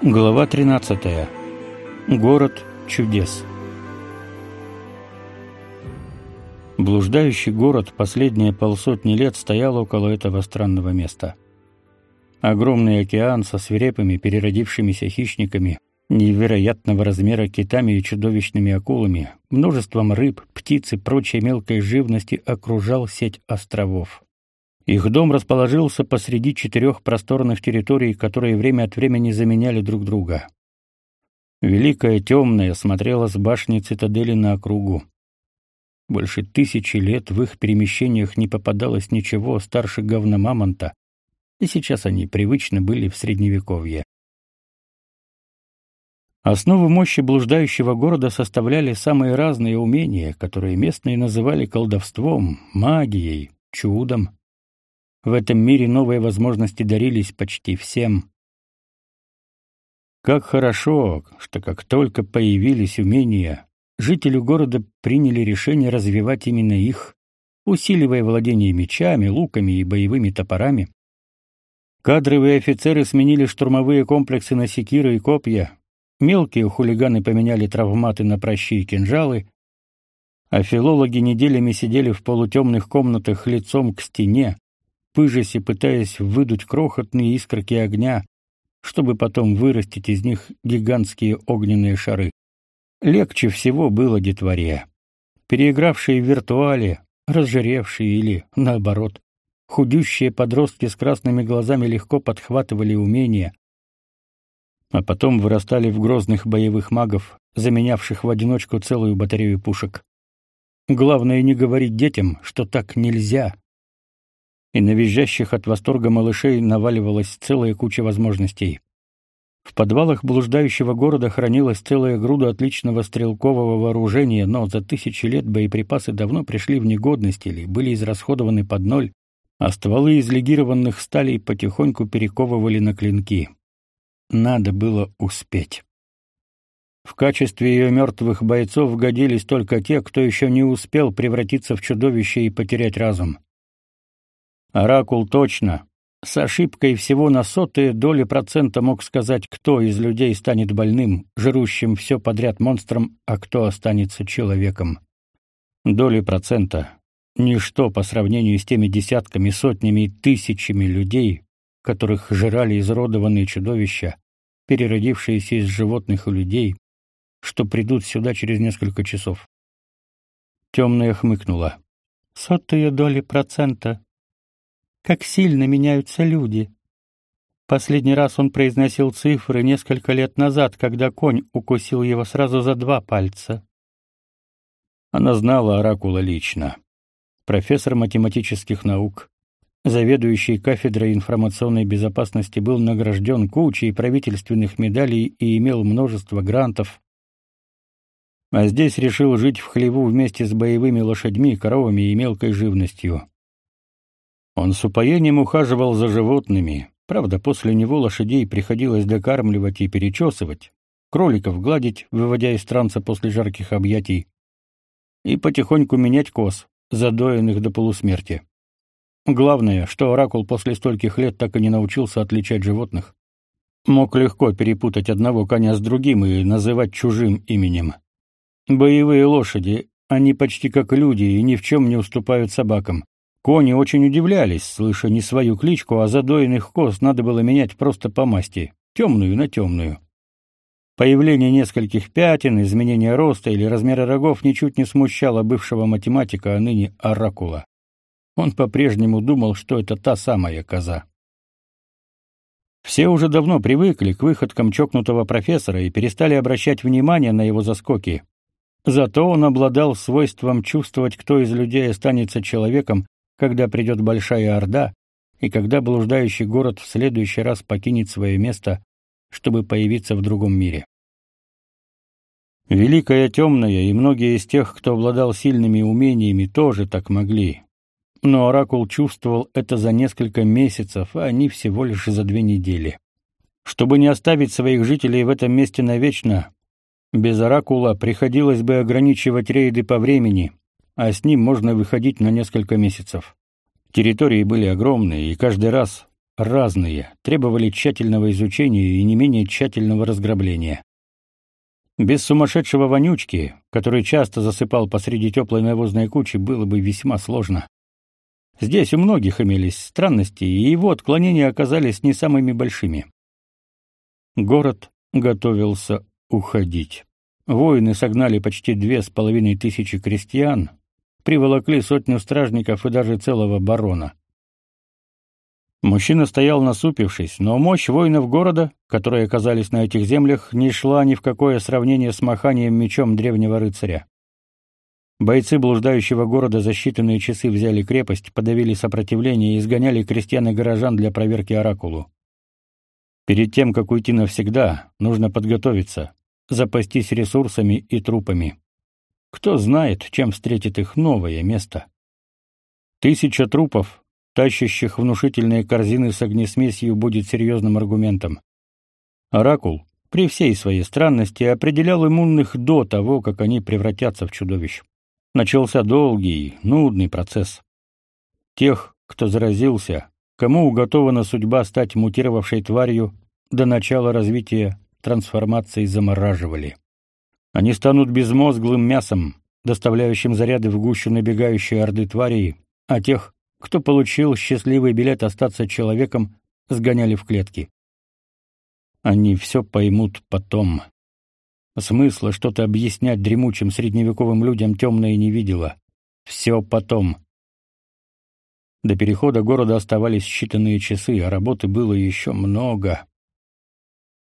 Глава 13. Город чудес. Блуждающий город последние полсотни лет стоял около этого странного места. Огромный океан со свирепыми переродившимися хищниками, невероятного размера китами и чудовищными акулами, множеством рыб, птиц и прочей мелкой живности окружал сеть островов. Их дом расположился посреди четырех просторных территорий, которые время от времени заменяли друг друга. Великая темная смотрела с башни цитадели на округу. Больше тысячи лет в их перемещениях не попадалось ничего старше говна мамонта, и сейчас они привычно были в средневековье. Основу мощи блуждающего города составляли самые разные умения, которые местные называли колдовством, магией, чудом. В этом мире новые возможности дарились почти всем. Как хорошо, что как только появились умения, жители города приняли решение развивать именно их, усиливая владение мечами, луками и боевыми топорами. Кадровые офицеры сменили штурмовые комплексы на секиры и копья, мелкие хулиганы поменяли травматы на прощи и кинжалы, а филологи неделями сидели в полутемных комнатах лицом к стене, пыжась пытаясь выдуть крохотные искорки огня, чтобы потом вырастить из них гигантские огненные шары. Легче всего было детворе. Переигравшие в виртуале, разжиревшие или, наоборот, худющие подростки с красными глазами легко подхватывали умения, а потом вырастали в грозных боевых магов, заменявших в одиночку целую батарею пушек. Главное не говорить детям, что так нельзя, и на визжащих от восторга малышей наваливалась целая куча возможностей. В подвалах блуждающего города хранилась целая груда отличного стрелкового вооружения, но за тысячи лет боеприпасы давно пришли в негодность или были израсходованы под ноль, а стволы из легированных сталей потихоньку перековывали на клинки. Надо было успеть. В качестве ее мертвых бойцов годились только те, кто еще не успел превратиться в чудовище и потерять разум. Оракул точно, с ошибкой всего на сотые доли процента мог сказать, кто из людей станет больным, жрущим все подряд монстром, а кто останется человеком. Доли процента — ничто по сравнению с теми десятками, сотнями и тысячами людей, которых жрали изродованные чудовища, переродившиеся из животных и людей, что придут сюда через несколько часов. Темная хмыкнула. «Сотые доли процента как сильно меняются люди. Последний раз он произносил цифры несколько лет назад, когда конь укусил его сразу за два пальца. Она знала оракула лично. Профессор математических наук, заведующий кафедрой информационной безопасности, был награжден кучей правительственных медалей и имел множество грантов. А здесь решил жить в хлеву вместе с боевыми лошадьми, коровами и мелкой живностью. Он с упоением ухаживал за животными. Правда, после него лошадей приходилось докармливать и перечесывать, кроликов гладить, выводя из транса после жарких объятий, и потихоньку менять коз, задоенных до полусмерти. Главное, что оракул после стольких лет так и не научился отличать животных. Мог легко перепутать одного коня с другим и называть чужим именем. Боевые лошади, они почти как люди и ни в чем не уступают собакам. Кони очень удивлялись, слыша не свою кличку, а задоенных коз надо было менять просто по масти, темную на темную. Появление нескольких пятен, изменение роста или размера рогов ничуть не смущало бывшего математика, а ныне оракула. Он по-прежнему думал, что это та самая коза. Все уже давно привыкли к выходкам чокнутого профессора и перестали обращать внимание на его заскоки. Зато он обладал свойством чувствовать, кто из людей останется человеком, когда придет большая орда и когда блуждающий город в следующий раз покинет свое место, чтобы появиться в другом мире. Великая темная и многие из тех, кто обладал сильными умениями, тоже так могли. Но оракул чувствовал это за несколько месяцев, а они всего лишь за две недели. Чтобы не оставить своих жителей в этом месте навечно, без оракула приходилось бы ограничивать рейды по времени, а с ним можно выходить на несколько месяцев. Территории были огромные, и каждый раз, разные, требовали тщательного изучения и не менее тщательного разграбления. Без сумасшедшего вонючки, который часто засыпал посреди теплой навозной кучи, было бы весьма сложно. Здесь у многих имелись странности, и его отклонения оказались не самыми большими. Город готовился уходить. Воины согнали почти две с половиной тысячи крестьян, приволокли сотню стражников и даже целого барона. Мужчина стоял насупившись, но мощь воинов города, которые оказались на этих землях, не шла ни в какое сравнение с маханием мечом древнего рыцаря. Бойцы блуждающего города за считанные часы взяли крепость, подавили сопротивление и изгоняли крестьян и горожан для проверки оракулу. Перед тем, как уйти навсегда, нужно подготовиться, запастись ресурсами и трупами. Кто знает, чем встретит их новое место. Тысяча трупов, тащащих внушительные корзины с огнесмесью, будет серьезным аргументом. Оракул, при всей своей странности, определял иммунных до того, как они превратятся в чудовищ. Начался долгий, нудный процесс. Тех, кто заразился, кому уготована судьба стать мутировавшей тварью, до начала развития трансформации замораживали. Они станут безмозглым мясом, доставляющим заряды в гущу набегающей орды тварей, а тех, кто получил счастливый билет остаться человеком, сгоняли в клетки. Они все поймут потом. Смысла что-то объяснять дремучим средневековым людям темное не видела. Все потом. До перехода города оставались считанные часы, а работы было еще много.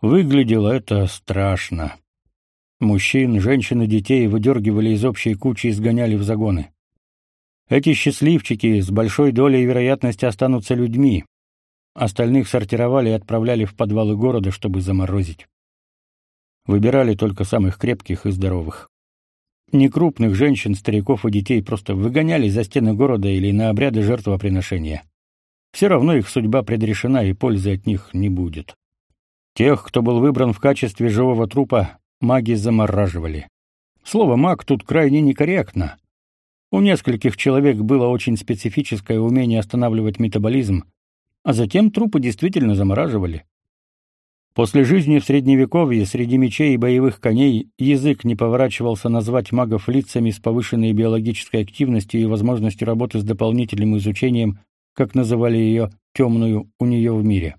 Выглядело это страшно. Мужчин, женщин и детей выдергивали из общей кучи и сгоняли в загоны. Эти счастливчики с большой долей вероятности останутся людьми. Остальных сортировали и отправляли в подвалы города, чтобы заморозить. Выбирали только самых крепких и здоровых. Некрупных женщин, стариков и детей просто выгоняли за стены города или на обряды жертвоприношения. Все равно их судьба предрешена, и пользы от них не будет. Тех, кто был выбран в качестве живого трупа, маги замораживали. Слово «маг» тут крайне некорректно. У нескольких человек было очень специфическое умение останавливать метаболизм, а затем трупы действительно замораживали. После жизни в Средневековье среди мечей и боевых коней язык не поворачивался назвать магов лицами с повышенной биологической активностью и возможностью работы с дополнительным изучением, как называли ее «темную» у нее в мире.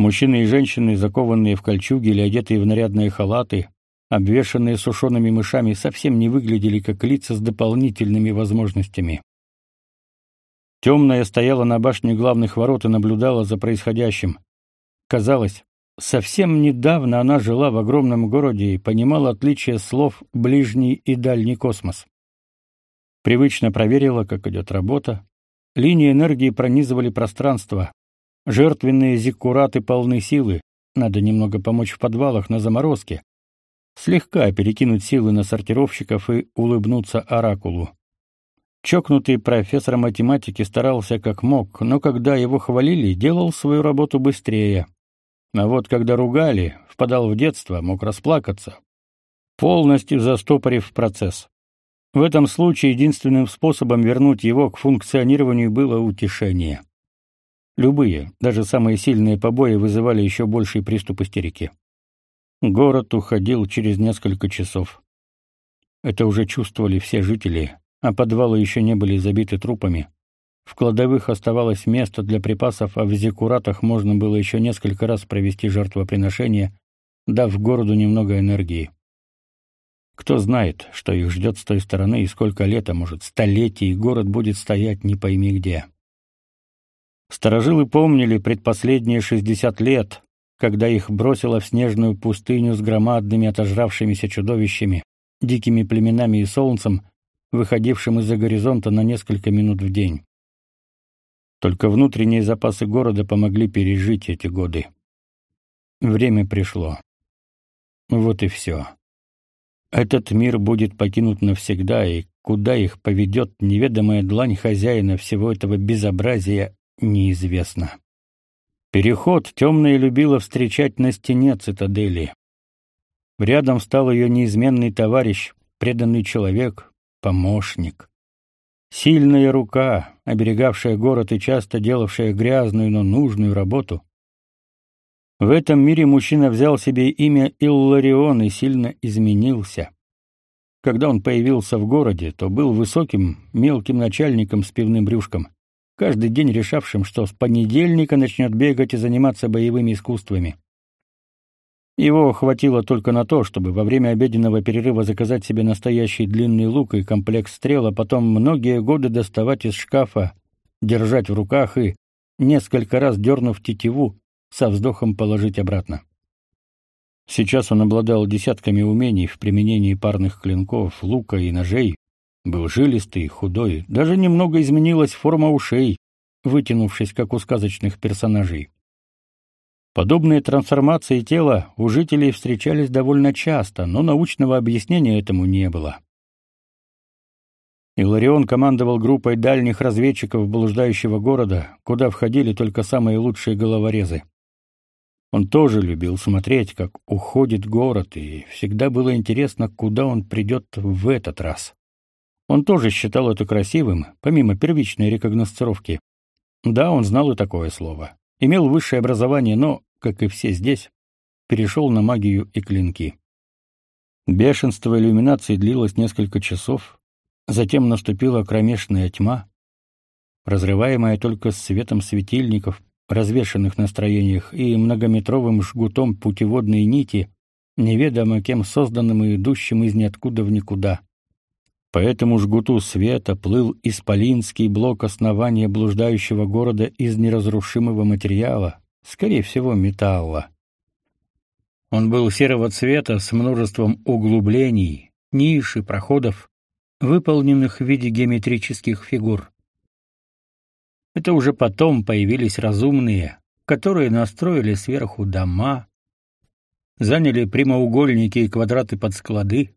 Мужчины и женщины, закованные в кольчуги или одетые в нарядные халаты, обвешанные сушеными мышами, совсем не выглядели как лица с дополнительными возможностями. Темная стояла на башне главных ворот и наблюдала за происходящим. Казалось, совсем недавно она жила в огромном городе и понимала отличие слов «ближний» и «дальний космос». Привычно проверила, как идет работа. Линии энергии пронизывали пространство. Жертвенные зиккураты полны силы. Надо немного помочь в подвалах на заморозке слегка перекинуть силы на сортировщиков и улыбнуться оракулу. Чокнутый профессор математики старался как мог, но когда его хвалили, делал свою работу быстрее. А вот когда ругали, впадал в детство, мог расплакаться, полностью застопорив процесс. В этом случае единственным способом вернуть его к функционированию было утешение. Любые, даже самые сильные побои вызывали еще больший приступ истерики. Город уходил через несколько часов. Это уже чувствовали все жители, а подвалы еще не были забиты трупами. В кладовых оставалось место для припасов, а в зекуратах можно было еще несколько раз провести жертвоприношение, дав городу немного энергии. Кто знает, что их ждет с той стороны и сколько лет, а может, столетий, город будет стоять не пойми где. Старожилы помнили предпоследние шестьдесят лет, когда их бросило в снежную пустыню с громадными отожравшимися чудовищами, дикими племенами и солнцем, выходившим из-за горизонта на несколько минут в день. Только внутренние запасы города помогли пережить эти годы. Время пришло. Вот и все. Этот мир будет покинут навсегда, и куда их поведет неведомая длань хозяина всего этого безобразия, неизвестно. Переход темная любила встречать на стене цитадели. Рядом встал ее неизменный товарищ, преданный человек, помощник. Сильная рука, оберегавшая город и часто делавшая грязную, но нужную работу. В этом мире мужчина взял себе имя Илларион и сильно изменился. Когда он появился в городе, то был высоким, мелким начальником с пивным брюшком, каждый день решавшим, что с понедельника начнет бегать и заниматься боевыми искусствами. Его хватило только на то, чтобы во время обеденного перерыва заказать себе настоящий длинный лук и комплект стрел, а потом многие годы доставать из шкафа, держать в руках и, несколько раз дернув тетиву, со вздохом положить обратно. Сейчас он обладал десятками умений в применении парных клинков, лука и ножей, был жилистый, худой, даже немного изменилась форма ушей, вытянувшись, как у сказочных персонажей. Подобные трансформации тела у жителей встречались довольно часто, но научного объяснения этому не было. Иларион командовал группой дальних разведчиков блуждающего города, куда входили только самые лучшие головорезы. Он тоже любил смотреть, как уходит город, и всегда было интересно, куда он придет в этот раз. Он тоже считал это красивым, помимо первичной рекогносцировки. Да, он знал и такое слово имел высшее образование, но, как и все здесь, перешел на магию и клинки. Бешенство иллюминации длилось несколько часов, затем наступила кромешная тьма, разрываемая только светом светильников, развешанных на строениях, и многометровым жгутом путеводной нити, неведомо кем созданным и идущим из ниоткуда в никуда. По этому жгуту света плыл исполинский блок основания блуждающего города из неразрушимого материала, скорее всего, металла. Он был серого цвета с множеством углублений, ниш и проходов, выполненных в виде геометрических фигур. Это уже потом появились разумные, которые настроили сверху дома, заняли прямоугольники и квадраты под склады,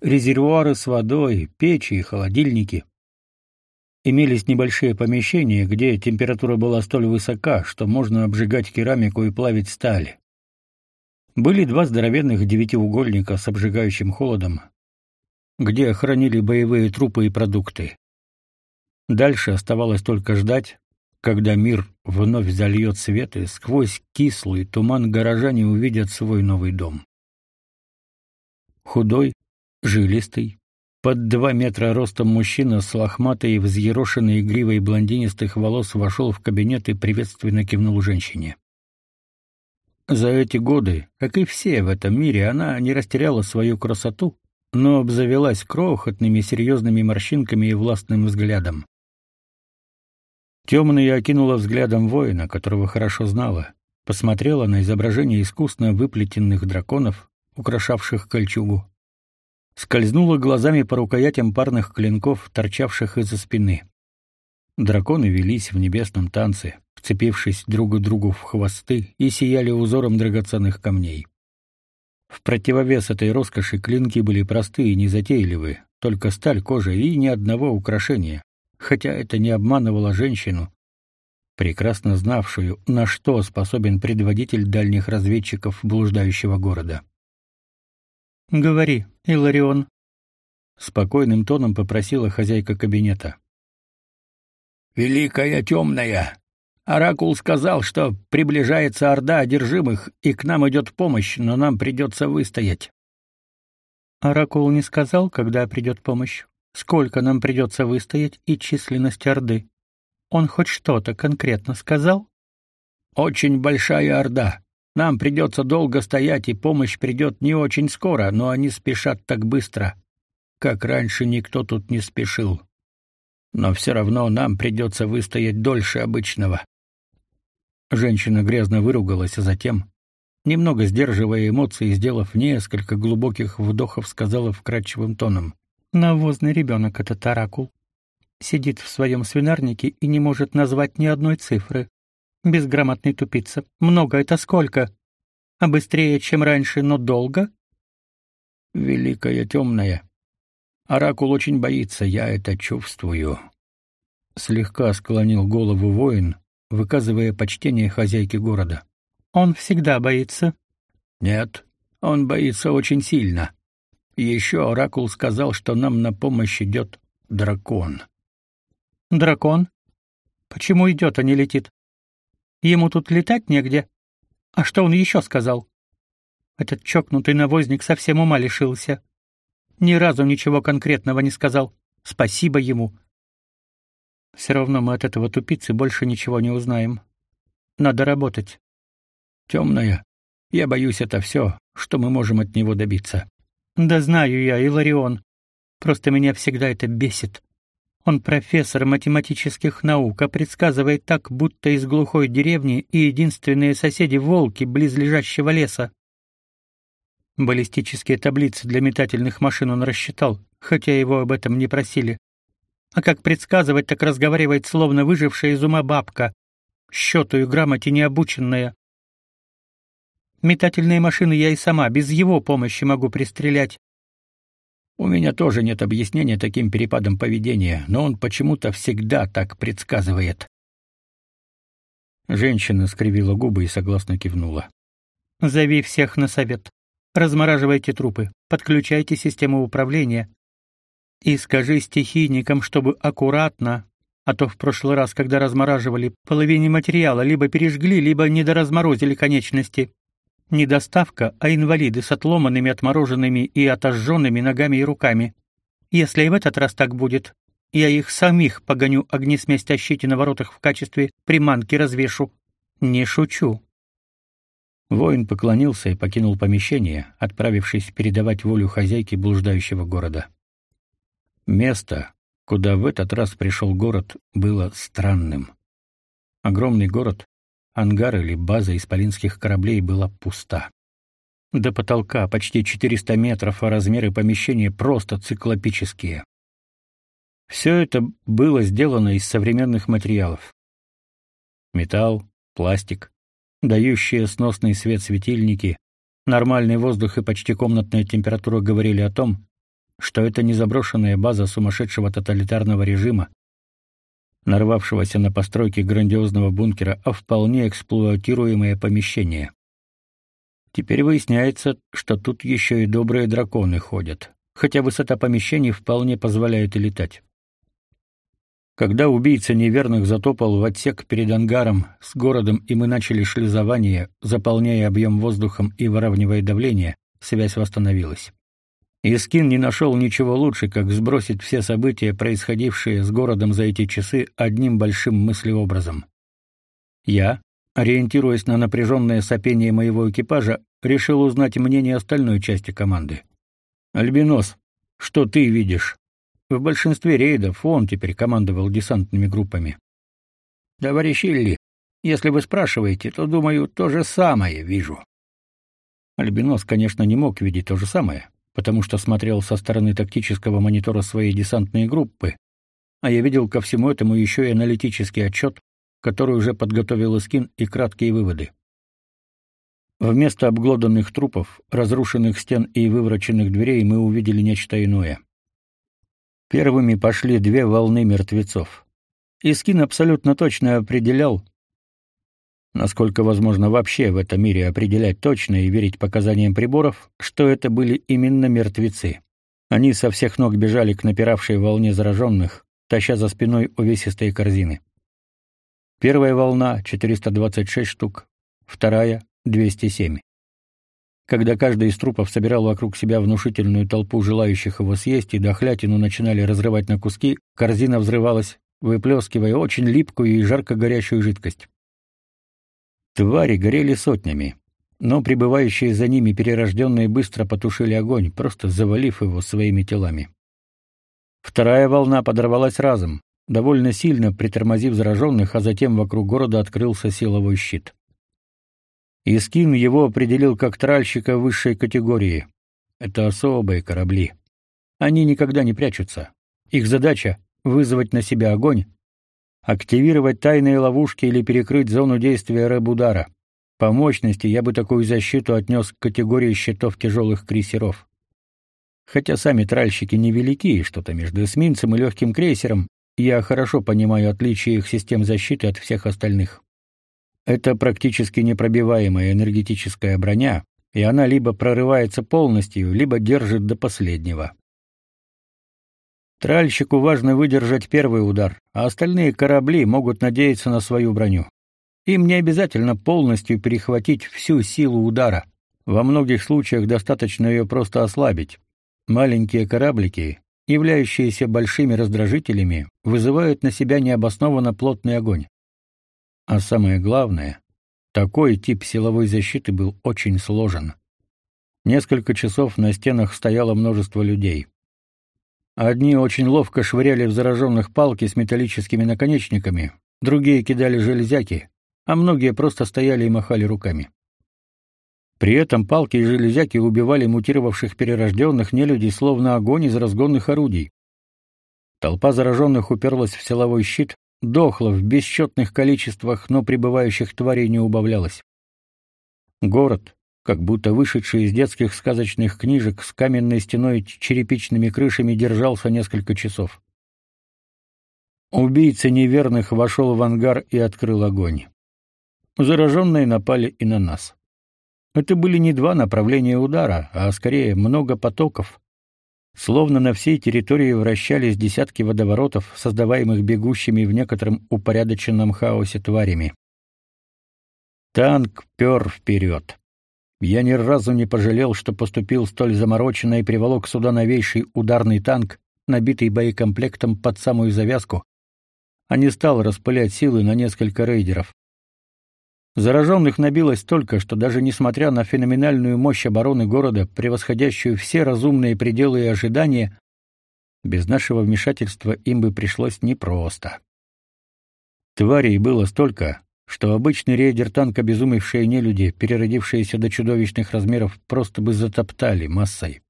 резервуары с водой, печи и холодильники. Имелись небольшие помещения, где температура была столь высока, что можно обжигать керамику и плавить сталь. Были два здоровенных девятиугольника с обжигающим холодом, где хранили боевые трупы и продукты. Дальше оставалось только ждать, когда мир вновь зальет свет, и сквозь кислый туман горожане увидят свой новый дом. Худой, жилистый, под два метра ростом мужчина с лохматой и взъерошенной гривой блондинистых волос вошел в кабинет и приветственно кивнул женщине. За эти годы, как и все в этом мире, она не растеряла свою красоту, но обзавелась крохотными серьезными морщинками и властным взглядом. Темная окинула взглядом воина, которого хорошо знала, посмотрела на изображение искусно выплетенных драконов, украшавших кольчугу, скользнула глазами по рукоятям парных клинков, торчавших из-за спины. Драконы велись в небесном танце, вцепившись друг другу в хвосты и сияли узором драгоценных камней. В противовес этой роскоши клинки были простые и незатейливые, только сталь, кожа и ни одного украшения, хотя это не обманывало женщину, прекрасно знавшую, на что способен предводитель дальних разведчиков блуждающего города. «Говори, Иларион», — спокойным тоном попросила хозяйка кабинета. «Великая темная! Оракул сказал, что приближается орда одержимых, и к нам идет помощь, но нам придется выстоять». «Оракул не сказал, когда придет помощь, сколько нам придется выстоять и численность орды. Он хоть что-то конкретно сказал?» «Очень большая орда. Нам придется долго стоять, и помощь придет не очень скоро, но они спешат так быстро, как раньше никто тут не спешил. Но все равно нам придется выстоять дольше обычного. Женщина грязно выругалась, а затем, немного сдерживая эмоции, сделав несколько глубоких вдохов, сказала вкрадчивым тоном: "Навозный ребенок этот оракул. Сидит в своем свинарнике и не может назвать ни одной цифры. Безграмотный тупица. Много это сколько? А быстрее, чем раньше, но долго? Великая темная. Оракул очень боится, я это чувствую. Слегка склонил голову воин, выказывая почтение хозяйке города. Он всегда боится. Нет, он боится очень сильно. Еще оракул сказал, что нам на помощь идет дракон. Дракон? Почему идет, а не летит? Ему тут летать негде. А что он еще сказал? Этот чокнутый навозник совсем ума лишился. Ни разу ничего конкретного не сказал. Спасибо ему. Все равно мы от этого тупицы больше ничего не узнаем. Надо работать. Темная. Я боюсь, это все, что мы можем от него добиться. Да знаю я, Иларион. Просто меня всегда это бесит. Он профессор математических наук, а предсказывает так, будто из глухой деревни и единственные соседи волки близлежащего леса. Баллистические таблицы для метательных машин он рассчитал, хотя его об этом не просили. А как предсказывать, так разговаривает словно выжившая из ума бабка, счету и грамоте необученная. Метательные машины я и сама без его помощи могу пристрелять. У меня тоже нет объяснения таким перепадам поведения, но он почему-то всегда так предсказывает. Женщина скривила губы и согласно кивнула. Зови всех на совет. Размораживайте трупы, подключайте систему управления. И скажи стихийникам, чтобы аккуратно, а то в прошлый раз, когда размораживали, половине материала либо пережгли, либо недоразморозили конечности. Не доставка, а инвалиды с отломанными, отмороженными и отожженными ногами и руками. Если и в этот раз так будет, я их самих погоню огнесмесь тащите на воротах в качестве приманки развешу. Не шучу. Воин поклонился и покинул помещение, отправившись передавать волю хозяйке блуждающего города. Место, куда в этот раз пришел город, было странным. Огромный город, ангар или база исполинских кораблей была пуста. До потолка почти 400 метров, а размеры помещения просто циклопические. Все это было сделано из современных материалов. Металл, пластик, дающие сносный свет светильники, нормальный воздух и почти комнатная температура говорили о том, что это не заброшенная база сумасшедшего тоталитарного режима, нарвавшегося на постройки грандиозного бункера, а вполне эксплуатируемое помещение. Теперь выясняется, что тут еще и добрые драконы ходят, хотя высота помещений вполне позволяет и летать. Когда убийца неверных затопал в отсек перед ангаром с городом, и мы начали шлюзование, заполняя объем воздухом и выравнивая давление, связь восстановилась. Искин не нашел ничего лучше, как сбросить все события, происходившие с городом за эти часы, одним большим мыслеобразом. Я, ориентируясь на напряженное сопение моего экипажа, решил узнать мнение остальной части команды. «Альбинос, что ты видишь?» В большинстве рейдов он теперь командовал десантными группами. Товарищ Илли, если вы спрашиваете, то, думаю, то же самое вижу. Альбинос, конечно, не мог видеть то же самое, потому что смотрел со стороны тактического монитора своей десантной группы, а я видел ко всему этому еще и аналитический отчет, который уже подготовил Искин и краткие выводы. Вместо обглоданных трупов, разрушенных стен и вывороченных дверей мы увидели нечто иное. Первыми пошли две волны мертвецов. Искин абсолютно точно определял, насколько возможно вообще в этом мире определять точно и верить показаниям приборов, что это были именно мертвецы. Они со всех ног бежали к напиравшей волне зараженных, таща за спиной увесистые корзины. Первая волна — 426 штук, вторая — 207. Когда каждый из трупов собирал вокруг себя внушительную толпу желающих его съесть и дохлятину начинали разрывать на куски, корзина взрывалась, выплескивая очень липкую и жарко горящую жидкость. Твари горели сотнями, но прибывающие за ними перерожденные быстро потушили огонь, просто завалив его своими телами. Вторая волна подорвалась разом, довольно сильно притормозив зараженных, а затем вокруг города открылся силовой щит. Искин его определил как тральщика высшей категории. Это особые корабли. Они никогда не прячутся. Их задача — вызвать на себя огонь, активировать тайные ловушки или перекрыть зону действия рэб-удара. По мощности я бы такую защиту отнес к категории щитов тяжелых крейсеров. Хотя сами тральщики невелики, что-то между эсминцем и легким крейсером, я хорошо понимаю отличие их систем защиты от всех остальных. Это практически непробиваемая энергетическая броня, и она либо прорывается полностью, либо держит до последнего. Тральщику важно выдержать первый удар, а остальные корабли могут надеяться на свою броню. Им не обязательно полностью перехватить всю силу удара. Во многих случаях достаточно ее просто ослабить. Маленькие кораблики, являющиеся большими раздражителями, вызывают на себя необоснованно плотный огонь. А самое главное, такой тип силовой защиты был очень сложен. Несколько часов на стенах стояло множество людей. Одни очень ловко швыряли в зараженных палки с металлическими наконечниками, другие кидали железяки, а многие просто стояли и махали руками. При этом палки и железяки убивали мутировавших перерожденных нелюдей словно огонь из разгонных орудий. Толпа зараженных уперлась в силовой щит, дохла в бесчетных количествах, но прибывающих тварей не убавлялось. Город, как будто вышедший из детских сказочных книжек с каменной стеной и черепичными крышами, держался несколько часов. Убийца неверных вошел в ангар и открыл огонь. Зараженные напали и на нас. Это были не два направления удара, а скорее много потоков. Словно на всей территории вращались десятки водоворотов, создаваемых бегущими в некотором упорядоченном хаосе тварями. Танк пер вперед. Я ни разу не пожалел, что поступил столь замороченно и приволок сюда новейший ударный танк, набитый боекомплектом под самую завязку, а не стал распылять силы на несколько рейдеров. Зараженных набилось столько, что даже несмотря на феноменальную мощь обороны города, превосходящую все разумные пределы и ожидания, без нашего вмешательства им бы пришлось непросто. Тварей было столько, что обычный рейдер танка безумевшие нелюди, переродившиеся до чудовищных размеров, просто бы затоптали массой.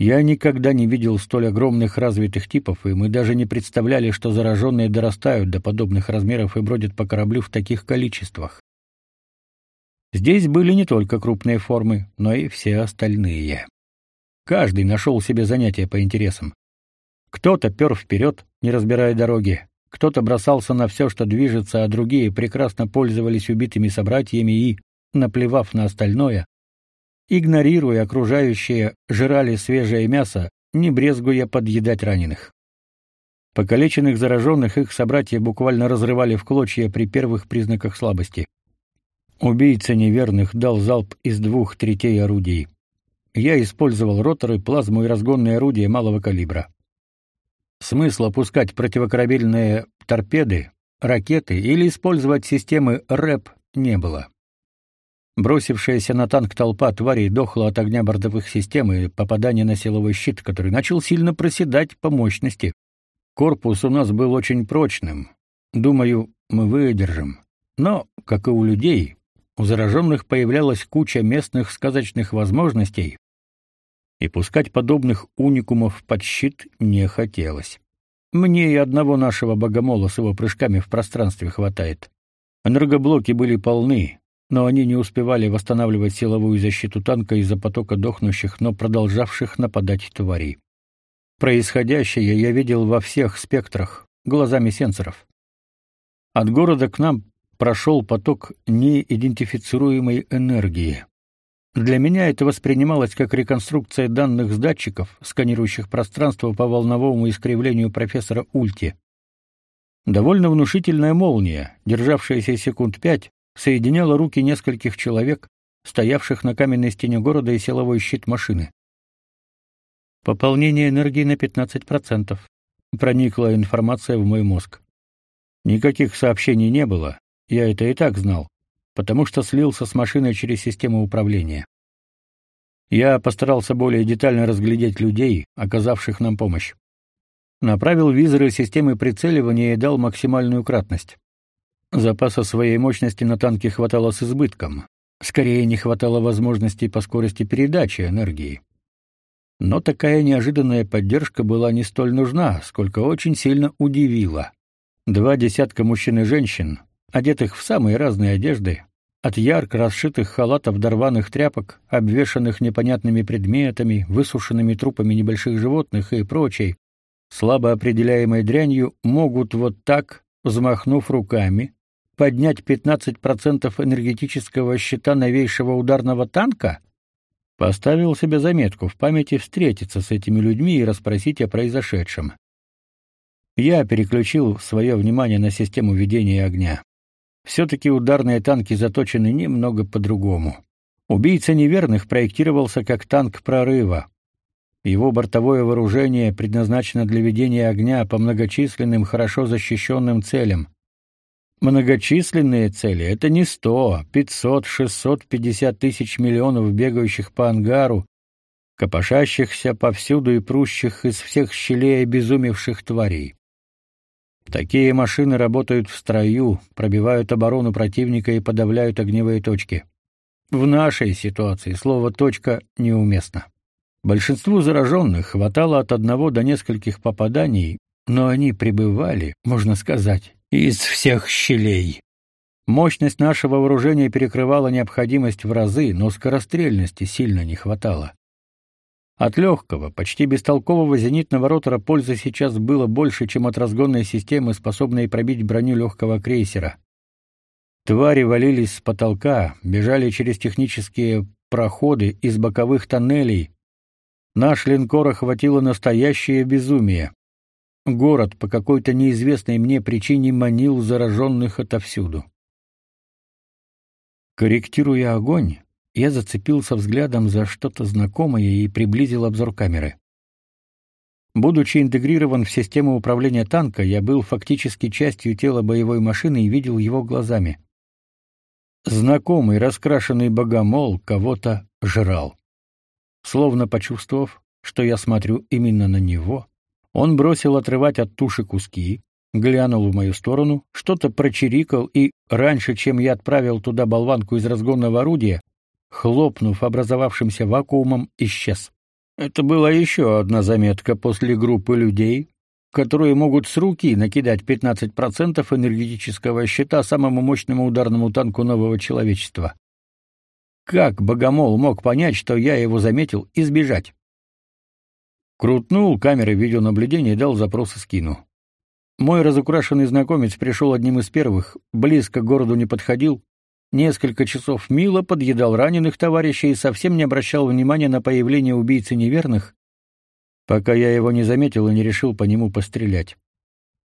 Я никогда не видел столь огромных развитых типов, и мы даже не представляли, что зараженные дорастают до подобных размеров и бродят по кораблю в таких количествах. Здесь были не только крупные формы, но и все остальные. Каждый нашел себе занятие по интересам. Кто-то пер вперед, не разбирая дороги, кто-то бросался на все, что движется, а другие прекрасно пользовались убитыми собратьями и, наплевав на остальное, игнорируя окружающее, жрали свежее мясо, не брезгуя подъедать раненых. Покалеченных зараженных их собратья буквально разрывали в клочья при первых признаках слабости. Убийца неверных дал залп из двух третей орудий. Я использовал роторы, плазму и разгонные орудия малого калибра. Смысла пускать противокорабельные торпеды, ракеты или использовать системы РЭП не было. Бросившаяся на танк толпа тварей дохла от огня бортовых систем и попадания на силовой щит, который начал сильно проседать по мощности. Корпус у нас был очень прочным. Думаю, мы выдержим. Но, как и у людей, у зараженных появлялась куча местных сказочных возможностей, и пускать подобных уникумов под щит не хотелось. Мне и одного нашего богомола с его прыжками в пространстве хватает. Энергоблоки были полны, но они не успевали восстанавливать силовую защиту танка из-за потока дохнущих, но продолжавших нападать тварей. Происходящее я видел во всех спектрах, глазами сенсоров. От города к нам прошел поток неидентифицируемой энергии. Для меня это воспринималось как реконструкция данных с датчиков, сканирующих пространство по волновому искривлению профессора Ульти. Довольно внушительная молния, державшаяся секунд пять, соединяла руки нескольких человек, стоявших на каменной стене города и силовой щит машины. Пополнение энергии на 15%. Проникла информация в мой мозг. Никаких сообщений не было, я это и так знал потому что слился с машиной через систему управления. Я постарался более детально разглядеть людей, оказавших нам помощь. Направил визоры системы прицеливания и дал максимальную кратность. Запаса своей мощности на танке хватало с избытком. Скорее не хватало возможностей по скорости передачи энергии. Но такая неожиданная поддержка была не столь нужна, сколько очень сильно удивила. Два десятка мужчин и женщин, одетых в самые разные одежды, от ярко расшитых халатов до рваных тряпок, обвешанных непонятными предметами, высушенными трупами небольших животных и прочей, слабо определяемой дрянью, могут вот так, взмахнув руками, поднять 15% энергетического щита новейшего ударного танка? Поставил себе заметку в памяти встретиться с этими людьми и расспросить о произошедшем. Я переключил свое внимание на систему ведения огня. Все-таки ударные танки заточены немного по-другому. Убийца неверных проектировался как танк прорыва. Его бортовое вооружение предназначено для ведения огня по многочисленным, хорошо защищенным целям. Многочисленные цели — это не сто, пятьсот, шестьсот пятьдесят тысяч миллионов бегающих по ангару, копошащихся повсюду и прущих из всех щелей обезумевших тварей. Такие машины работают в строю, пробивают оборону противника и подавляют огневые точки. В нашей ситуации слово «точка» неуместно. Большинству зараженных хватало от одного до нескольких попаданий, но они пребывали, можно сказать, из всех щелей. Мощность нашего вооружения перекрывала необходимость в разы, но скорострельности сильно не хватало. От легкого, почти бестолкового зенитного ротора пользы сейчас было больше, чем от разгонной системы, способной пробить броню легкого крейсера. Твари валились с потолка, бежали через технические проходы из боковых тоннелей. Наш линкор охватило настоящее безумие. Город по какой-то неизвестной мне причине манил зараженных отовсюду. Корректируя огонь, я зацепился взглядом за что-то знакомое и приблизил обзор камеры. Будучи интегрирован в систему управления танка, я был фактически частью тела боевой машины и видел его глазами. Знакомый раскрашенный богомол кого-то жрал. Словно почувствовав, что я смотрю именно на него, он бросил отрывать от туши куски, глянул в мою сторону, что-то прочирикал и, раньше, чем я отправил туда болванку из разгонного орудия, хлопнув образовавшимся вакуумом, исчез. Это была еще одна заметка после группы людей, которые могут с руки накидать 15% энергетического щита самому мощному ударному танку нового человечества. Как Богомол мог понять, что я его заметил, и сбежать? Крутнул камеры видеонаблюдения и дал запрос скину. Мой разукрашенный знакомец пришел одним из первых, близко к городу не подходил, Несколько часов мило подъедал раненых товарищей и совсем не обращал внимания на появление убийцы неверных, пока я его не заметил и не решил по нему пострелять.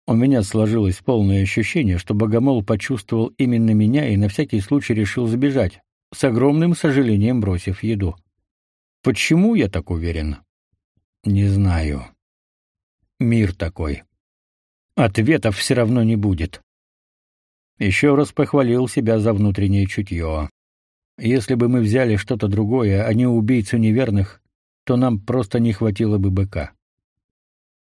У меня сложилось полное ощущение, что Богомол почувствовал именно меня и на всякий случай решил сбежать, с огромным сожалением бросив еду. Почему я так уверен? Не знаю. Мир такой. Ответов все равно не будет. Еще раз похвалил себя за внутреннее чутье. Если бы мы взяли что-то другое, а не убийцу неверных, то нам просто не хватило бы быка.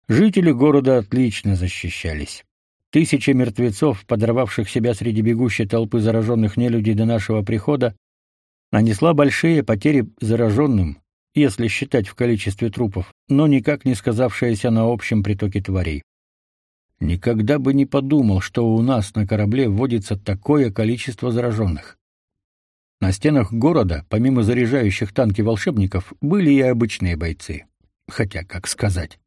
Жители города отлично защищались. Тысячи мертвецов, подорвавших себя среди бегущей толпы зараженных нелюдей до нашего прихода, нанесла большие потери зараженным, если считать в количестве трупов, но никак не сказавшаяся на общем притоке тварей. Никогда бы не подумал, что у нас на корабле вводится такое количество зараженных. На стенах города, помимо заряжающих танки волшебников, были и обычные бойцы. Хотя, как сказать.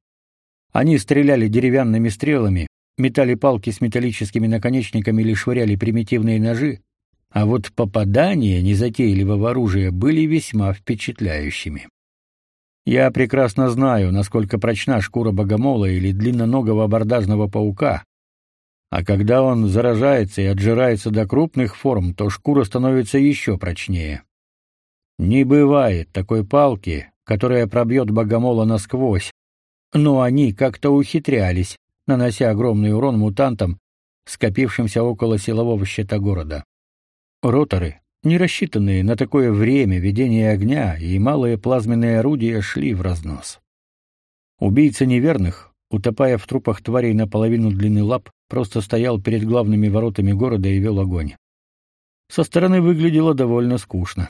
Они стреляли деревянными стрелами, метали палки с металлическими наконечниками или швыряли примитивные ножи, а вот попадания незатейливого оружия были весьма впечатляющими. Я прекрасно знаю, насколько прочна шкура богомола или длинноногого абордажного паука. А когда он заражается и отжирается до крупных форм, то шкура становится еще прочнее. Не бывает такой палки, которая пробьет богомола насквозь. Но они как-то ухитрялись, нанося огромный урон мутантам, скопившимся около силового щита города. Роторы, не рассчитанные на такое время ведения огня, и малые плазменные орудия шли в разнос. Убийца неверных, утопая в трупах тварей наполовину длины лап, просто стоял перед главными воротами города и вел огонь. Со стороны выглядело довольно скучно.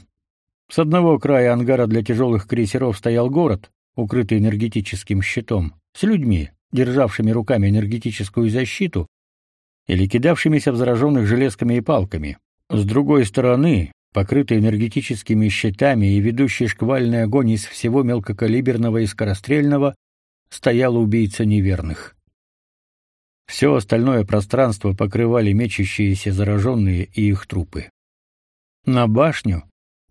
С одного края ангара для тяжелых крейсеров стоял город, укрытый энергетическим щитом, с людьми, державшими руками энергетическую защиту или кидавшимися в зараженных железками и палками, с другой стороны, покрытый энергетическими щитами и ведущий шквальный огонь из всего мелкокалиберного и скорострельного, стоял убийца неверных. Все остальное пространство покрывали мечущиеся зараженные и их трупы. На башню,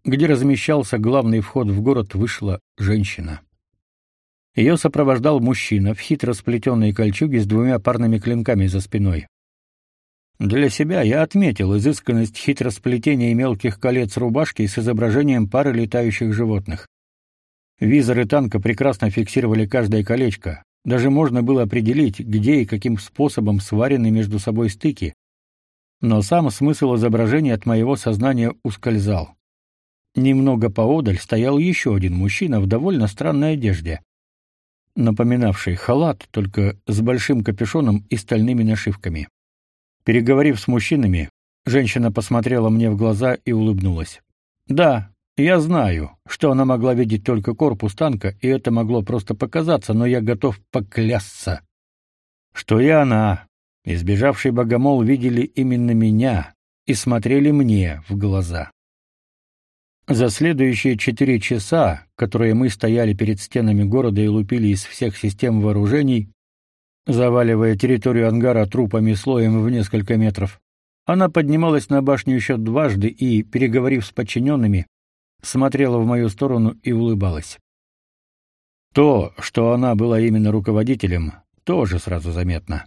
где размещался главный вход в город, вышла женщина. Ее сопровождал мужчина в хитро сплетенной кольчуге с двумя парными клинками за спиной. Для себя я отметил изысканность хитросплетения мелких колец рубашки с изображением пары летающих животных. Визоры танка прекрасно фиксировали каждое колечко. Даже можно было определить, где и каким способом сварены между собой стыки. Но сам смысл изображения от моего сознания ускользал. Немного поодаль стоял еще один мужчина в довольно странной одежде, напоминавший халат, только с большим капюшоном и стальными нашивками. Переговорив с мужчинами, женщина посмотрела мне в глаза и улыбнулась. Да, я знаю, что она могла видеть только корпус танка, и это могло просто показаться, но я готов поклясться, что и она, избежавший богомол, видели именно меня и смотрели мне в глаза. За следующие четыре часа, которые мы стояли перед стенами города и лупили из всех систем вооружений, заваливая территорию ангара трупами слоем в несколько метров, она поднималась на башню еще дважды и, переговорив с подчиненными, смотрела в мою сторону и улыбалась. То, что она была именно руководителем, тоже сразу заметно.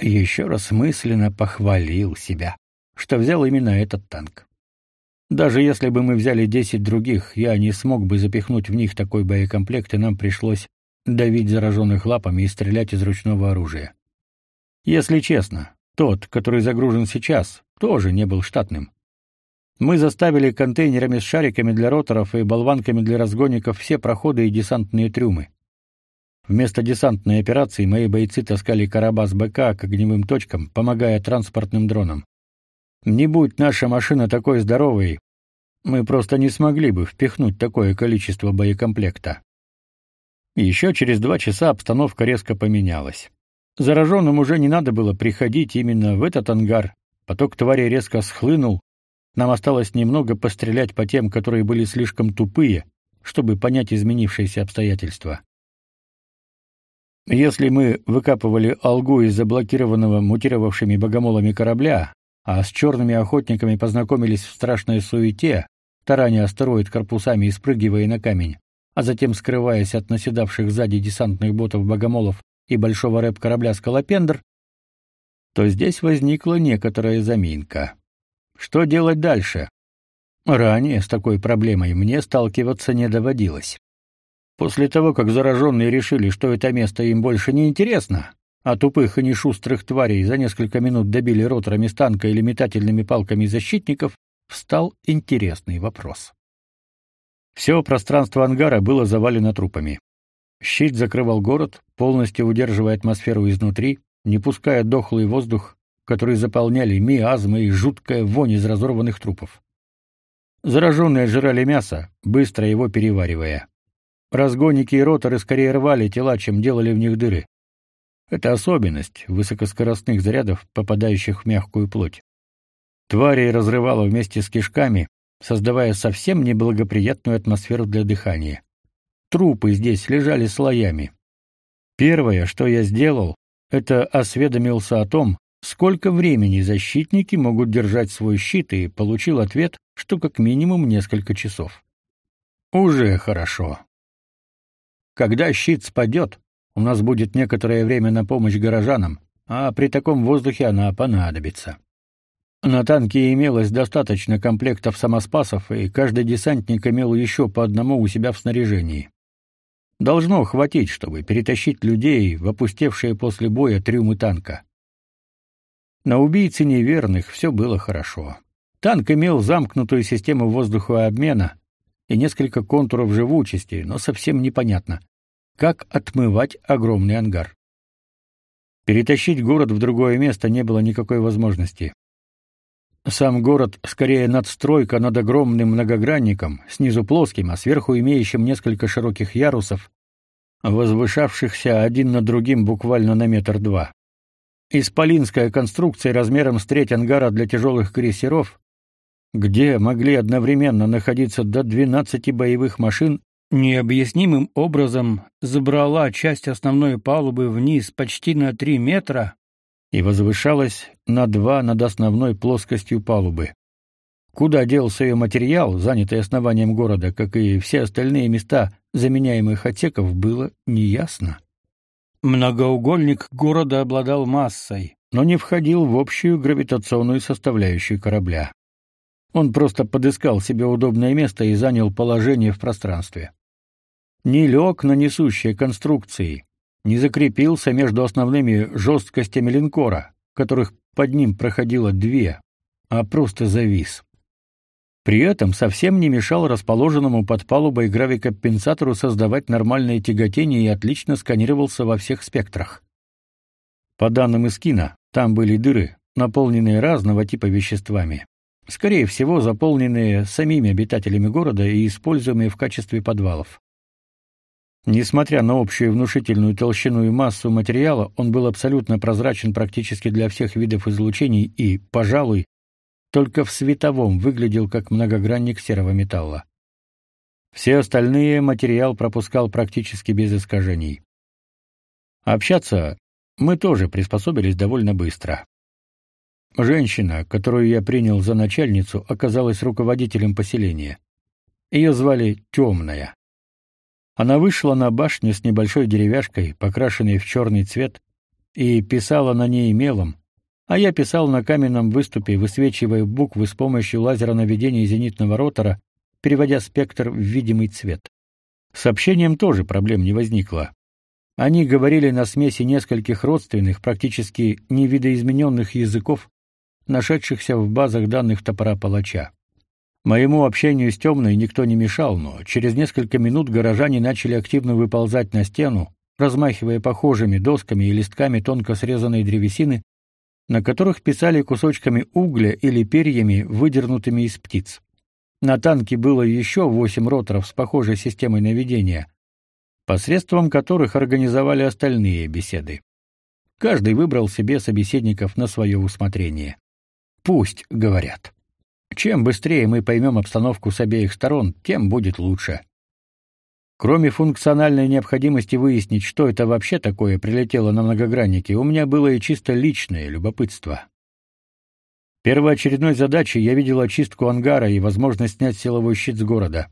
Еще раз мысленно похвалил себя, что взял именно этот танк. Даже если бы мы взяли десять других, я не смог бы запихнуть в них такой боекомплект, и нам пришлось давить зараженных лапами и стрелять из ручного оружия. Если честно, тот, который загружен сейчас, тоже не был штатным. Мы заставили контейнерами с шариками для роторов и болванками для разгонников все проходы и десантные трюмы. Вместо десантной операции мои бойцы таскали короба с БК к огневым точкам, помогая транспортным дронам. Не будь наша машина такой здоровой, мы просто не смогли бы впихнуть такое количество боекомплекта. Еще через два часа обстановка резко поменялась. Зараженным уже не надо было приходить именно в этот ангар. Поток твари резко схлынул. Нам осталось немного пострелять по тем, которые были слишком тупые, чтобы понять изменившиеся обстоятельства. Если мы выкапывали алгу из заблокированного мутировавшими богомолами корабля, а с черными охотниками познакомились в страшной суете, тараня астероид корпусами и спрыгивая на камень, а затем скрываясь от наседавших сзади десантных ботов-богомолов и большого рэп-корабля «Скалопендр», то здесь возникла некоторая заминка. Что делать дальше? Ранее с такой проблемой мне сталкиваться не доводилось. После того, как зараженные решили, что это место им больше не интересно, а тупых и нешустрых тварей за несколько минут добили роторами с танка или метательными палками защитников, встал интересный вопрос. Все пространство ангара было завалено трупами. Щит закрывал город, полностью удерживая атмосферу изнутри, не пуская дохлый воздух, который заполняли миазмы и жуткая вонь из разорванных трупов. Зараженные жрали мясо, быстро его переваривая. Разгонники и роторы скорее рвали тела, чем делали в них дыры. Это особенность высокоскоростных зарядов, попадающих в мягкую плоть. Твари разрывало вместе с кишками, создавая совсем неблагоприятную атмосферу для дыхания. Трупы здесь лежали слоями. Первое, что я сделал, это осведомился о том, сколько времени защитники могут держать свой щит, и получил ответ, что как минимум несколько часов. Уже хорошо. Когда щит спадет, у нас будет некоторое время на помощь горожанам, а при таком воздухе она понадобится. На танке имелось достаточно комплектов самоспасов, и каждый десантник имел еще по одному у себя в снаряжении. Должно хватить, чтобы перетащить людей в опустевшие после боя трюмы танка. На убийце неверных все было хорошо. Танк имел замкнутую систему воздухообмена и несколько контуров живучести, но совсем непонятно, как отмывать огромный ангар. Перетащить город в другое место не было никакой возможности. Сам город скорее надстройка над огромным многогранником, снизу плоским, а сверху имеющим несколько широких ярусов, возвышавшихся один над другим буквально на метр два. Исполинская конструкция размером с треть ангара для тяжелых крейсеров, где могли одновременно находиться до 12 боевых машин необъяснимым образом забрала часть основной палубы вниз почти на три метра и возвышалась на два над основной плоскостью палубы. Куда делся ее материал, занятый основанием города, как и все остальные места заменяемых отсеков, было неясно. Многоугольник города обладал массой, но не входил в общую гравитационную составляющую корабля. Он просто подыскал себе удобное место и занял положение в пространстве. Не лег на несущие конструкции, не закрепился между основными жесткостями линкора, которых под ним проходило две, а просто завис. При этом совсем не мешал расположенному под палубой гравикомпенсатору создавать нормальное тяготение и отлично сканировался во всех спектрах. По данным из кино, там были дыры, наполненные разного типа веществами. Скорее всего, заполненные самими обитателями города и используемые в качестве подвалов. Несмотря на общую внушительную толщину и массу материала, он был абсолютно прозрачен практически для всех видов излучений и, пожалуй, только в световом выглядел как многогранник серого металла. Все остальные материал пропускал практически без искажений. Общаться мы тоже приспособились довольно быстро. Женщина, которую я принял за начальницу, оказалась руководителем поселения. Ее звали Темная. Она вышла на башню с небольшой деревяшкой, покрашенной в черный цвет, и писала на ней мелом, а я писал на каменном выступе, высвечивая буквы с помощью лазера наведения зенитного ротора, переводя спектр в видимый цвет. С общением тоже проблем не возникло. Они говорили на смеси нескольких родственных, практически невидоизмененных языков, нашедшихся в базах данных топора палача. Моему общению с темной никто не мешал, но через несколько минут горожане начали активно выползать на стену, размахивая похожими досками и листками тонко срезанной древесины, на которых писали кусочками угля или перьями, выдернутыми из птиц. На танке было еще восемь роторов с похожей системой наведения, посредством которых организовали остальные беседы. Каждый выбрал себе собеседников на свое усмотрение. Пусть говорят. Чем быстрее мы поймем обстановку с обеих сторон, тем будет лучше. Кроме функциональной необходимости выяснить, что это вообще такое прилетело на многограннике, у меня было и чисто личное любопытство. Первоочередной задачей я видел очистку ангара и возможность снять силовой щит с города.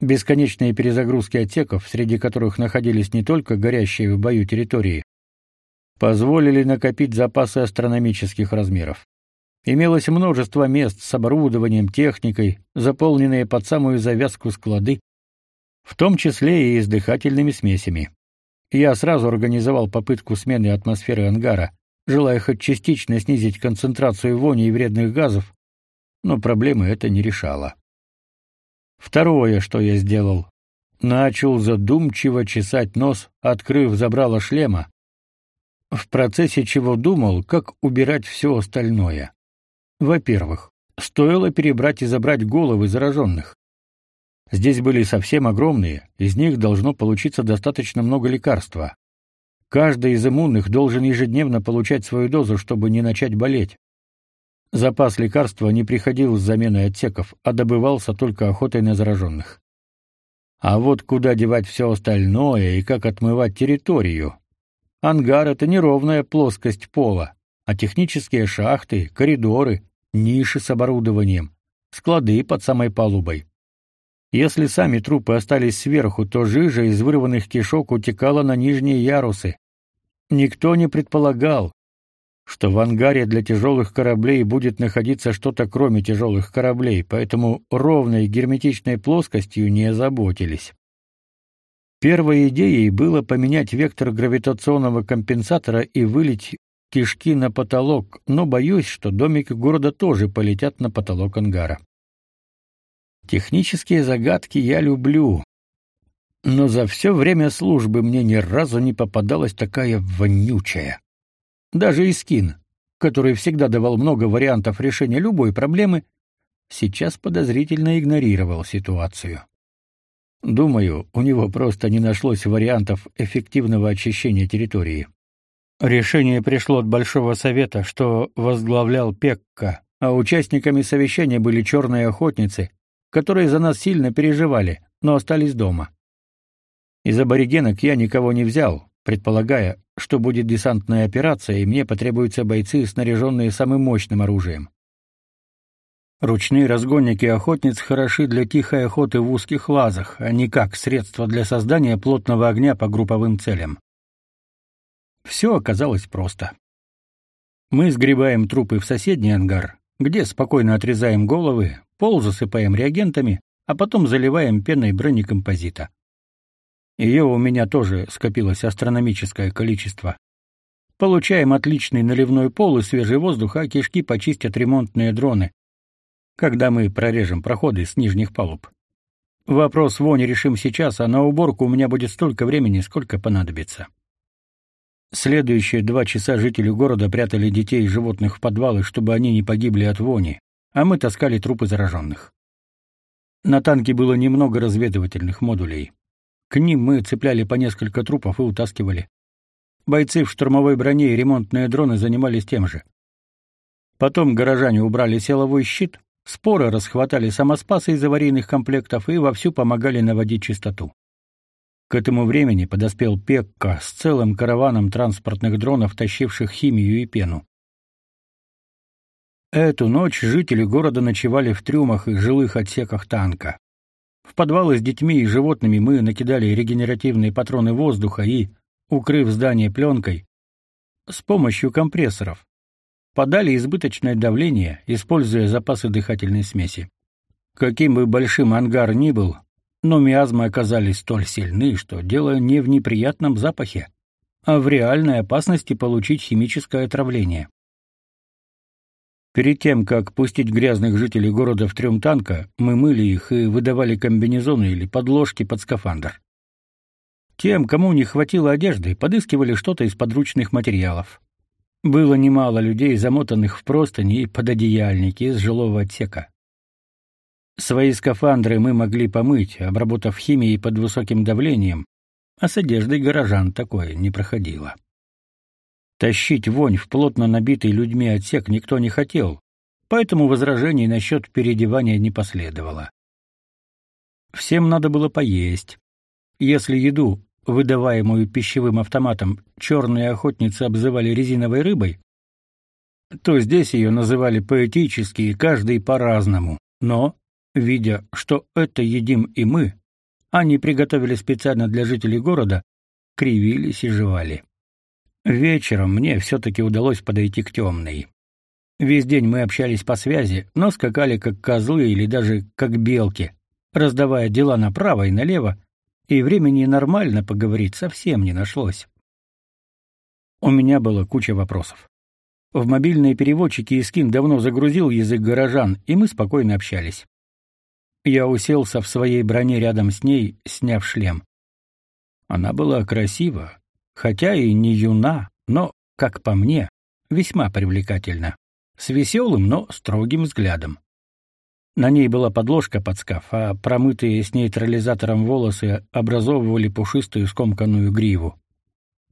Бесконечные перезагрузки отсеков, среди которых находились не только горящие в бою территории, позволили накопить запасы астрономических размеров. Имелось множество мест с оборудованием, техникой, заполненные под самую завязку склады, в том числе и с дыхательными смесями. Я сразу организовал попытку смены атмосферы ангара, желая хоть частично снизить концентрацию вони и вредных газов, но проблемы это не решало. Второе, что я сделал, начал задумчиво чесать нос, открыв забрало шлема, в процессе чего думал, как убирать все остальное. Во-первых, стоило перебрать и забрать головы зараженных. Здесь были совсем огромные, из них должно получиться достаточно много лекарства. Каждый из иммунных должен ежедневно получать свою дозу, чтобы не начать болеть. Запас лекарства не приходил с заменой отсеков, а добывался только охотой на зараженных. А вот куда девать все остальное и как отмывать территорию? Ангар — это не ровная плоскость пола, а технические шахты, коридоры, ниши с оборудованием, склады под самой палубой. Если сами трупы остались сверху, то жижа из вырванных кишок утекала на нижние ярусы. Никто не предполагал, что в ангаре для тяжелых кораблей будет находиться что-то кроме тяжелых кораблей, поэтому ровной герметичной плоскостью не озаботились. Первой идеей было поменять вектор гравитационного компенсатора и вылить кишки на потолок, но боюсь, что домики города тоже полетят на потолок ангара. Технические загадки я люблю, но за все время службы мне ни разу не попадалась такая вонючая. Даже Искин, который всегда давал много вариантов решения любой проблемы, сейчас подозрительно игнорировал ситуацию. Думаю, у него просто не нашлось вариантов эффективного очищения территории. Решение пришло от Большого совета, что возглавлял Пекка, а участниками совещания были черные охотницы, которые за нас сильно переживали, но остались дома. Из аборигенок я никого не взял, предполагая, что будет десантная операция, и мне потребуются бойцы, снаряженные самым мощным оружием. Ручные разгонники охотниц хороши для тихой охоты в узких лазах, а не как средство для создания плотного огня по групповым целям. Все оказалось просто. Мы сгребаем трупы в соседний ангар, где спокойно отрезаем головы, пол засыпаем реагентами, а потом заливаем пеной бронекомпозита. Ее у меня тоже скопилось астрономическое количество. Получаем отличный наливной пол и свежий воздух, а кишки почистят ремонтные дроны, когда мы прорежем проходы с нижних палуб. Вопрос вони решим сейчас, а на уборку у меня будет столько времени, сколько понадобится. Следующие два часа жители города прятали детей и животных в подвалы, чтобы они не погибли от вони, а мы таскали трупы зараженных. На танке было немного разведывательных модулей. К ним мы цепляли по несколько трупов и утаскивали. Бойцы в штурмовой броне и ремонтные дроны занимались тем же. Потом горожане убрали силовой щит, споры расхватали самоспасы из аварийных комплектов и вовсю помогали наводить чистоту. К этому времени подоспел Пекка с целым караваном транспортных дронов, тащивших химию и пену. Эту ночь жители города ночевали в трюмах и жилых отсеках танка. В подвалы с детьми и животными мы накидали регенеративные патроны воздуха и, укрыв здание пленкой, с помощью компрессоров, подали избыточное давление, используя запасы дыхательной смеси. Каким бы большим ангар ни был, но миазмы оказались столь сильны, что дело не в неприятном запахе, а в реальной опасности получить химическое отравление. Перед тем, как пустить грязных жителей города в трюм танка, мы мыли их и выдавали комбинезоны или подложки под скафандр. Тем, кому не хватило одежды, подыскивали что-то из подручных материалов. Было немало людей, замотанных в простыни и пододеяльники из жилого отсека. Свои скафандры мы могли помыть, обработав химией под высоким давлением, а с одеждой горожан такое не проходило. Тащить вонь в плотно набитый людьми отсек никто не хотел, поэтому возражений насчет переодевания не последовало. Всем надо было поесть. Если еду, выдаваемую пищевым автоматом, черные охотницы обзывали резиновой рыбой, то здесь ее называли поэтически и каждый по-разному. Но видя, что это едим и мы, они приготовили специально для жителей города, кривились и жевали. Вечером мне все-таки удалось подойти к темной. Весь день мы общались по связи, но скакали как козлы или даже как белки, раздавая дела направо и налево, и времени нормально поговорить совсем не нашлось. У меня было куча вопросов. В мобильные переводчики Искин давно загрузил язык горожан, и мы спокойно общались. Я уселся в своей броне рядом с ней, сняв шлем. Она была красива, хотя и не юна, но, как по мне, весьма привлекательна, с веселым, но строгим взглядом. На ней была подложка под скаф, а промытые с нейтрализатором волосы образовывали пушистую скомканную гриву.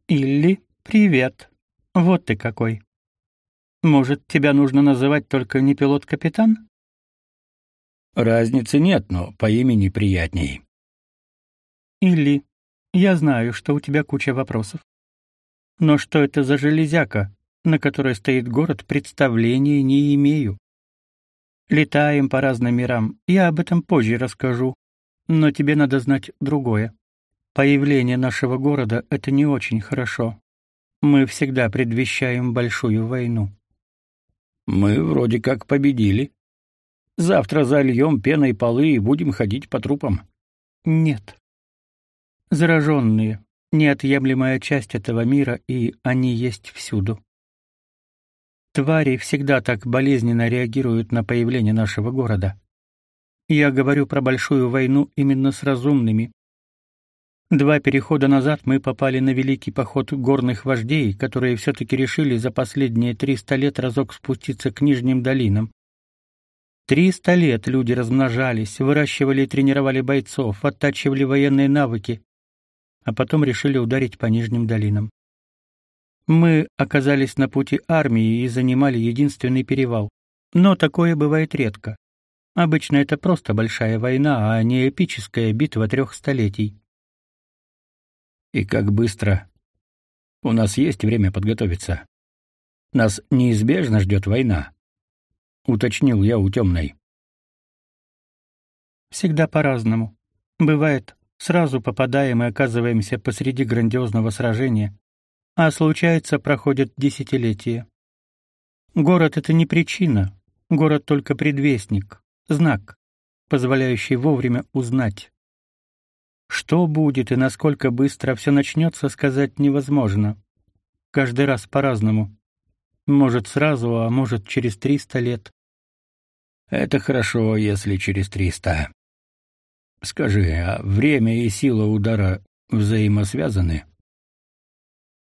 «Илли, привет. Вот ты какой. Может, тебя нужно называть только не пилот-капитан?» Разницы нет, но по имени приятней. Или я знаю, что у тебя куча вопросов. Но что это за железяка, на которой стоит город, представления не имею. Летаем по разным мирам. Я об этом позже расскажу. Но тебе надо знать другое. Появление нашего города это не очень хорошо. Мы всегда предвещаем большую войну. Мы вроде как победили. Завтра зальем пеной полы и будем ходить по трупам. Нет. Зараженные — неотъемлемая часть этого мира, и они есть всюду. Твари всегда так болезненно реагируют на появление нашего города. Я говорю про большую войну именно с разумными. Два перехода назад мы попали на великий поход горных вождей, которые все-таки решили за последние триста лет разок спуститься к нижним долинам. Триста лет люди размножались, выращивали и тренировали бойцов, оттачивали военные навыки, а потом решили ударить по нижним долинам. Мы оказались на пути армии и занимали единственный перевал. Но такое бывает редко. Обычно это просто большая война, а не эпическая битва трех столетий. И как быстро. У нас есть время подготовиться. Нас неизбежно ждет война. Уточнил я у темной. Всегда по-разному. Бывает, сразу попадаем и оказываемся посреди грандиозного сражения, а случается, проходят десятилетия. Город — это не причина, город — только предвестник, знак, позволяющий вовремя узнать. Что будет и насколько быстро все начнется, сказать невозможно. Каждый раз по-разному. Может, сразу, а может, через триста лет. Это хорошо, если через триста. Скажи, а время и сила удара взаимосвязаны?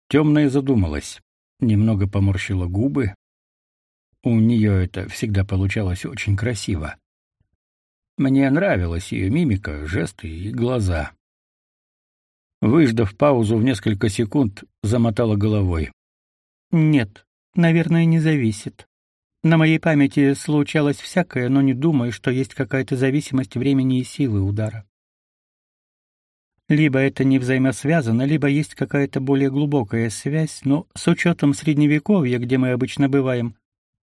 Темная задумалась, немного поморщила губы. У нее это всегда получалось очень красиво. Мне нравилась ее мимика, жесты и глаза. Выждав паузу в несколько секунд, замотала головой. Нет, наверное, не зависит. На моей памяти случалось всякое, но не думаю, что есть какая-то зависимость времени и силы удара. Либо это не взаимосвязано, либо есть какая-то более глубокая связь, но с учетом средневековья, где мы обычно бываем,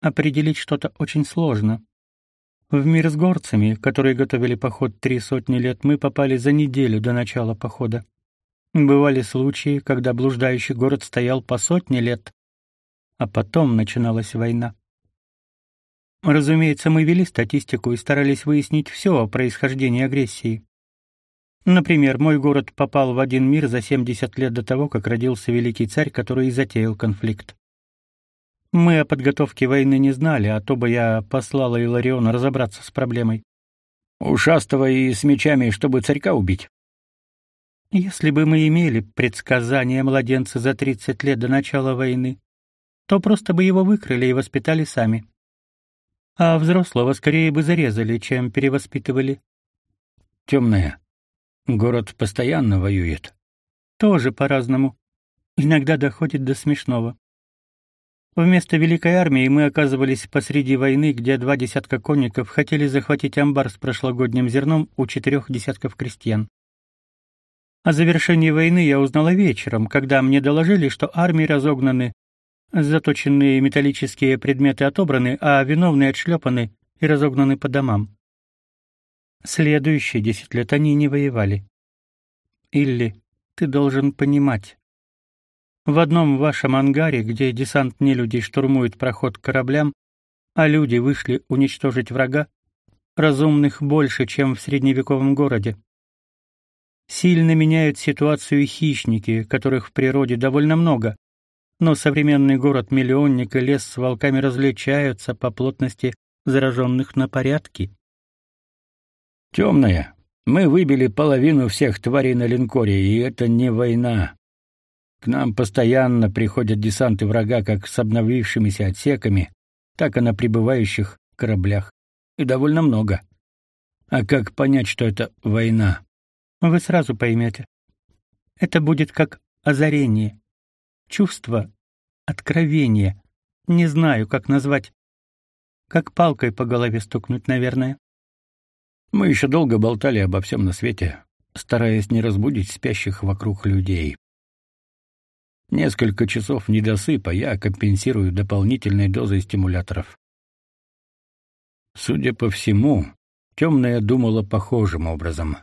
определить что-то очень сложно. В мир с горцами, которые готовили поход три сотни лет, мы попали за неделю до начала похода. Бывали случаи, когда блуждающий город стоял по сотне лет, а потом начиналась война. Разумеется, мы вели статистику и старались выяснить все о происхождении агрессии. Например, мой город попал в один мир за 70 лет до того, как родился великий царь, который и затеял конфликт. Мы о подготовке войны не знали, а то бы я послала Илариона разобраться с проблемой. Ушастого и с мечами, чтобы царька убить. Если бы мы имели предсказание младенца за 30 лет до начала войны, то просто бы его выкрали и воспитали сами а взрослого скорее бы зарезали, чем перевоспитывали. Темная. Город постоянно воюет. Тоже по-разному. Иногда доходит до смешного. Вместо Великой армии мы оказывались посреди войны, где два десятка конников хотели захватить амбар с прошлогодним зерном у четырех десятков крестьян. О завершении войны я узнала вечером, когда мне доложили, что армии разогнаны, Заточенные металлические предметы отобраны, а виновные отшлепаны и разогнаны по домам. Следующие десять лет они не воевали. Илли, ты должен понимать. В одном вашем ангаре, где десант нелюдей штурмует проход к кораблям, а люди вышли уничтожить врага, разумных больше, чем в средневековом городе. Сильно меняют ситуацию хищники, которых в природе довольно много, но современный город-миллионник и лес с волками различаются по плотности зараженных на порядки. Темная. Мы выбили половину всех тварей на линкоре, и это не война. К нам постоянно приходят десанты врага как с обновившимися отсеками, так и на прибывающих кораблях. И довольно много. А как понять, что это война? Вы сразу поймете. Это будет как озарение. Чувство, откровение. Не знаю, как назвать. Как палкой по голове стукнуть, наверное. Мы еще долго болтали обо всем на свете, стараясь не разбудить спящих вокруг людей. Несколько часов недосыпа я компенсирую дополнительной дозой стимуляторов. Судя по всему, темная думала похожим образом.